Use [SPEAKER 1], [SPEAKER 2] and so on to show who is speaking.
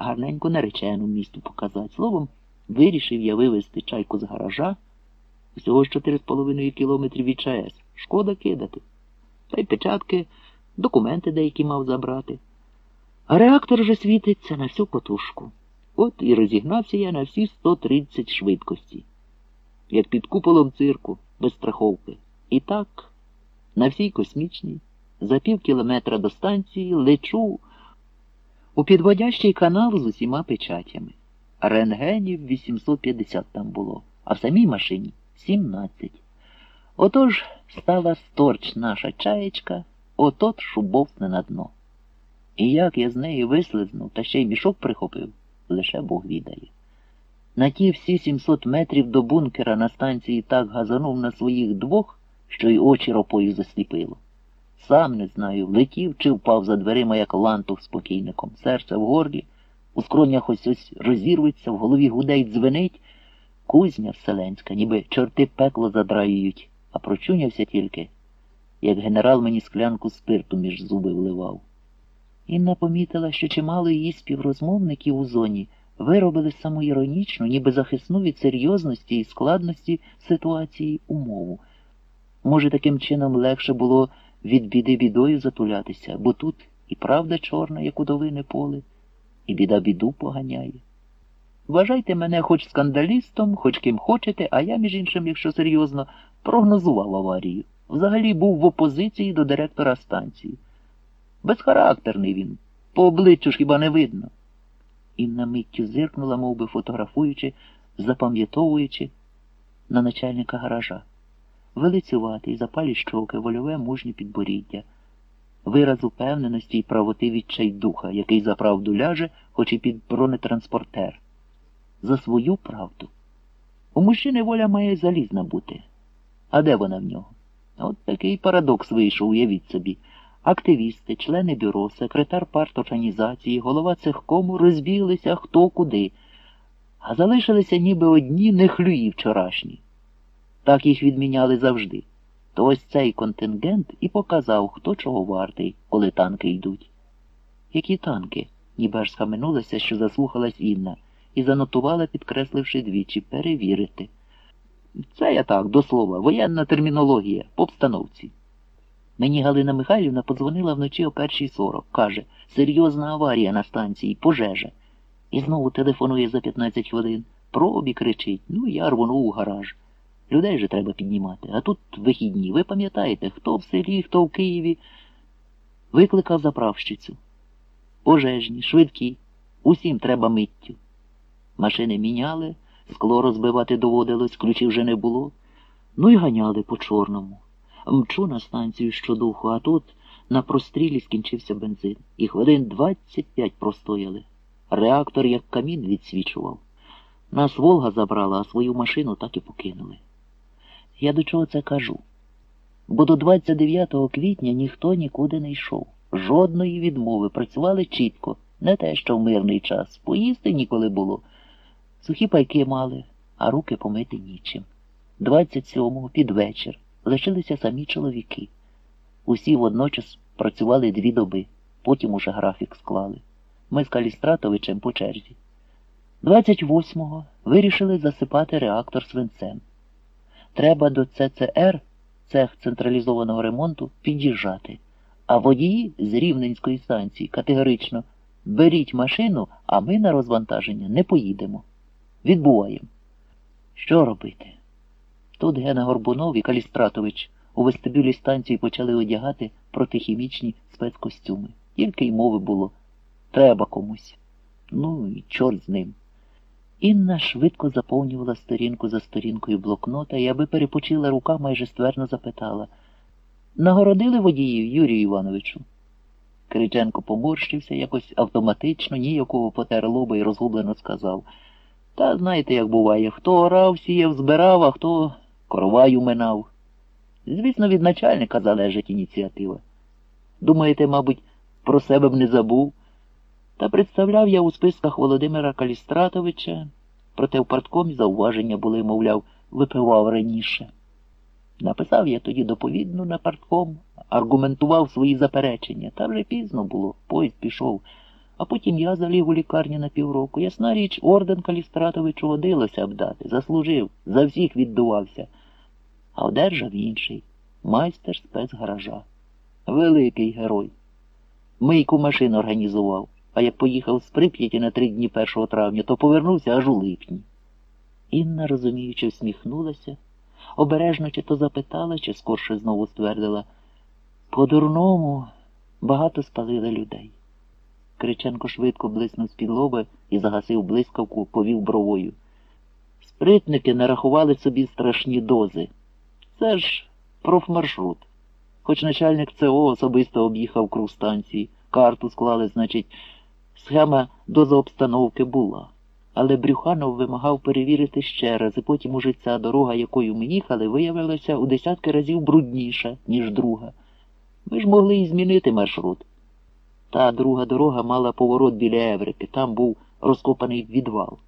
[SPEAKER 1] гарненько наречену місту показати. Словом, вирішив я вивезти чайку з гаража всього ж 4,5 кілометрів від ЧАЕС. Шкода кидати. Та й печатки, документи деякі мав забрати. А реактор же світиться на всю потужку. От і розігнався я на всі 130 швидкості, як під куполом цирку, без страховки. І так, на всій космічній, за пів кілометра до станції лечу у підводящий канал з усіма печатями. Рентгенів 850 там було, а в самій машині 17. Отож стала сторч наша чаєчка, отот шубовсне на дно. І як я з неї вислизнув та ще й мішок прихопив, лише Бог відає. На ті всі 700 метрів до бункера на станції так газанув на своїх двох, що й очі ропою засліпило. Сам не знаю, летів чи впав за дверима, як лантух з покійником, серце в горлі, у скронях ось ось розірветься, в голові гудей дзвенить, кузня вселенська, ніби чорти пекло задраюють, а прочунявся тільки, як генерал мені склянку спирту між зуби вливав. Інна помітила, що чимало її співрозмовників у зоні виробили самоіронічну, ніби захисну від серйозності і складності ситуації умову. Може, таким чином легше було від біди бідою затулятися, бо тут і правда чорна, як удовине поле, і біда біду поганяє. Вважайте мене хоч скандалістом, хоч ким хочете, а я, між іншим, якщо серйозно, прогнозував аварію. Взагалі був в опозиції до директора станції. Безхарактерний він, по обличчю ж хіба не видно. Інна миттю зиркнула, мов би фотографуючи, запам'ятовуючи на начальника гаража. Велицюватий, запалі щоки, вольове мужнє підборіддя, вираз упевненості і правоти відчайдуха, який за правду ляже, хоч і під бронетранспортер. За свою правду. У мужчини воля має залізна бути. А де вона в нього? От такий парадокс вийшов, уявіть собі. Активісти, члени бюро, секретар парторганізації, голова цехкому розбіглися хто куди, а залишилися ніби одні нехлюї вчорашні. Так їх відміняли завжди. То ось цей контингент і показав, хто чого вартий, коли танки йдуть. Які танки? ніби аж схаменулася, що заслухалась Інна, і занотувала, підкресливши двічі, перевірити. Це я так, до слова, воєнна термінологія, по обстановці. Мені Галина Михайлівна подзвонила вночі о першій сорок. Каже, серйозна аварія на станції, пожежа. І знову телефонує за 15 хвилин. Пробі кричить, ну я рвонув у гараж. Людей же треба піднімати. А тут вихідні. Ви пам'ятаєте, хто в селі, хто в Києві. Викликав заправщицю. Пожежні, швидкі. Усім треба миттю. Машини міняли, скло розбивати доводилось, ключів вже не було. Ну і ганяли по чорному. Мчу на станцію щодуху, а тут на прострілі скінчився бензин. І хвилин 25 простояли. Реактор як камін відсвічував. Нас Волга забрала, а свою машину так і покинули. Я до чого це кажу? Бо до 29 квітня ніхто нікуди не йшов. Жодної відмови. Працювали чітко, не те, що в мирний час. Поїсти ніколи було. Сухі пайки мали, а руки помити нічим. 27-го під вечір лишилися самі чоловіки. Усі водночас працювали дві доби, потім уже графік склали. Ми з Калістратовичем по черзі. 28-го вирішили засипати реактор свинцем. Треба до ЦЦР, цех централізованого ремонту, під'їжджати. А водії з Рівненської станції категорично беріть машину, а ми на розвантаження не поїдемо. Відбуваємо. Що робити? Тут Гена Горбунов і Калістратович у вестибюлі станції почали одягати протихімічні спецкостюми. Тільки й мови було. Треба комусь. Ну і чорт з ним. Інна швидко заповнювала сторінку за сторінкою блокнота і, аби перепочила рука, майже ствердно запитала Нагородили водіїв Юрію Івановичу? Криченко поморщився якось автоматично, ніякого потер лоба і розгублено сказав. Та знаєте, як буває, хто орав, сіяв, збирав, а хто короваю минав. Звісно, від начальника залежить ініціатива. Думаєте, мабуть, про себе б не забув? Та представляв я у списках Володимира Калістратовича, проте в парткомі зауваження були, мовляв, випивав раніше. Написав я тоді доповідну на партком, аргументував свої заперечення, та вже пізно було, поїзд пішов. А потім я заліг у лікарні на півроку. Ясна річ, орден Калістратовичу годилося б дати. Заслужив, за всіх віддувався. А одержав інший майстер спецгаража. Великий герой. Мийку машин організував, а як поїхав з Прип'яті на три дні 1 травня, то повернувся аж у липні. Інна, розуміючи, всміхнулася, обережно чи то запитала, чи скорше знову ствердила. По-дурному багато спалили людей. Криченко швидко блиснув з-під лоба і загасив блискавку, повів бровою. Спритники нарахували собі страшні дози. Це ж профмаршрут. Хоч начальник ЦО особисто об'їхав круг станції, карту склали, значить, схема дозообстановки була. Але Брюханов вимагав перевірити ще раз, і потім уже ця дорога, якою ми їхали, виявилася у десятки разів брудніша, ніж друга. Ми ж могли і змінити маршрут. Та друга дорога мала поворот біля Еврики, там був розкопаний відвал.